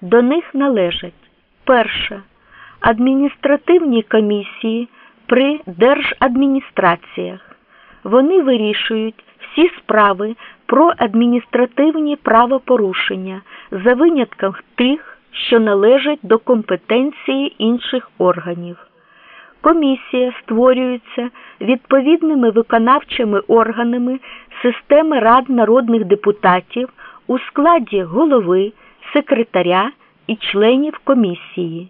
До них належать перше адміністративні комісії при держадміністраціях. Вони вирішують всі справи про адміністративні правопорушення за винятком тих, що належать до компетенції інших органів. Комісія створюється відповідними виконавчими органами системи рад народних депутатів у складі голови, секретаря і членів комісії.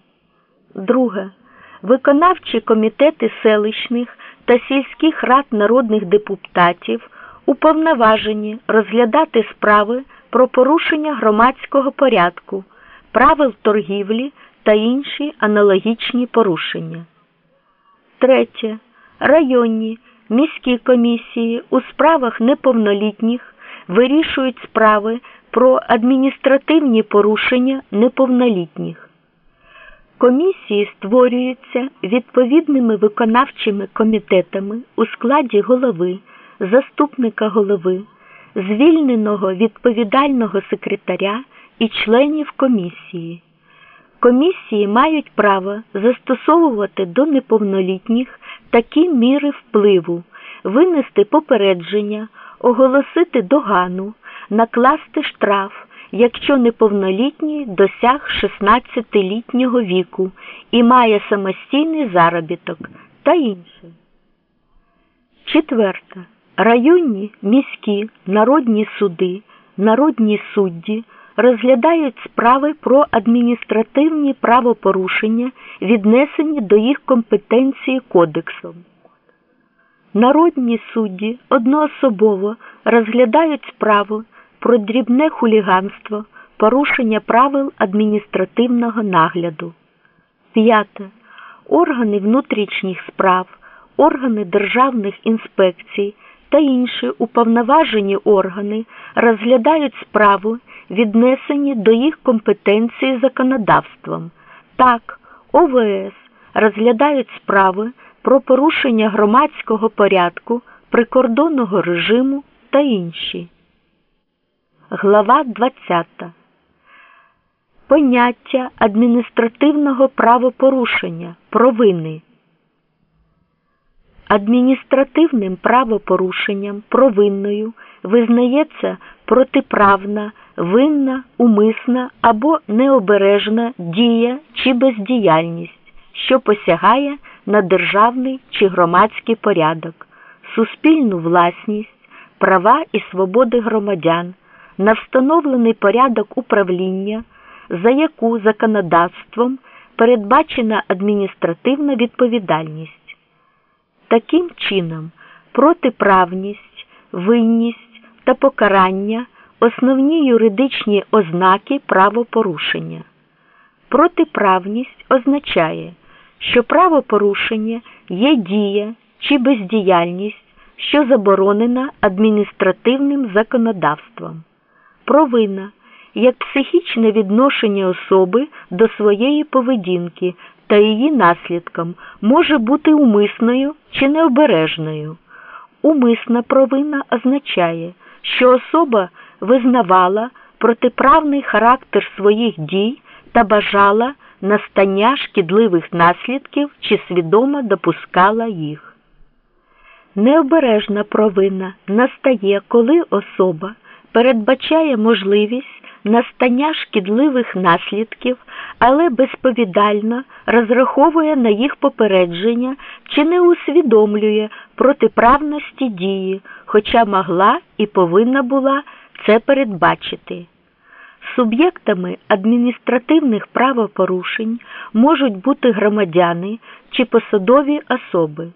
Друге. Виконавчі комітети селищних та сільських рад народних депутатів уповноважені розглядати справи про порушення громадського порядку, правил торгівлі та інші аналогічні порушення. Третє. Районні міські комісії у справах неповнолітніх вирішують справи про адміністративні порушення неповнолітніх. Комісії створюються відповідними виконавчими комітетами у складі голови, заступника голови, звільненого відповідального секретаря і членів комісії. Комісії мають право застосовувати до неповнолітніх такі міри впливу, винести попередження, оголосити догану, накласти штраф якщо неповнолітній досяг 16-літнього віку і має самостійний заробіток та інше. Четверте. Районні міські народні суди, народні судді розглядають справи про адміністративні правопорушення, віднесені до їх компетенції кодексом. Народні судді одноособово розглядають справу про дрібне хуліганство, порушення правил адміністративного нагляду. П'яте. Органи внутрішніх справ, органи державних інспекцій та інші уповноважені органи розглядають справу, віднесені до їх компетенції законодавством. Так, ОВС розглядають справи про порушення громадського порядку, прикордонного режиму та інші. Глава 20. Поняття адміністративного правопорушення провини. Адміністративним правопорушенням провинною визнається протиправна, винна, умисна або необережна дія чи бездіяльність, що посягає на державний чи громадський порядок, суспільну власність, права і свободи громадян на встановлений порядок управління, за яку законодавством передбачена адміністративна відповідальність. Таким чином, протиправність, винність та покарання основні юридичні ознаки правопорушення. Протиправність означає, що правопорушення є дія чи бездіяльність, що заборонена адміністративним законодавством провина як психічне відношення особи до своєї поведінки та її наслідком може бути умисною чи необережною. Умисна провина означає, що особа визнавала протиправний характер своїх дій та бажала настання шкідливих наслідків чи свідомо допускала їх. Необережна провина настає, коли особа передбачає можливість настання шкідливих наслідків, але безповідально розраховує на їх попередження чи не усвідомлює протиправності дії, хоча могла і повинна була це передбачити. Суб'єктами адміністративних правопорушень можуть бути громадяни чи посадові особи.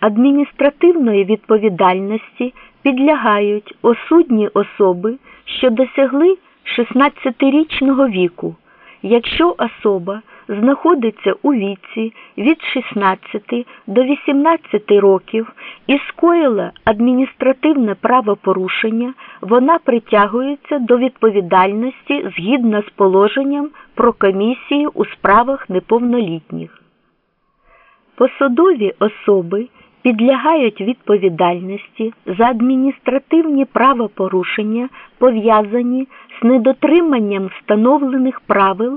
Адміністративної відповідальності підлягають осудні особи, що досягли 16-річного віку, якщо особа знаходиться у віці від 16 до 18 років і скоїла адміністративне правопорушення, вона притягується до відповідальності згідно з положенням про комісії у справах неповнолітніх. Посадові особи підлягають відповідальності за адміністративні правопорушення, пов'язані з недотриманням встановлених правил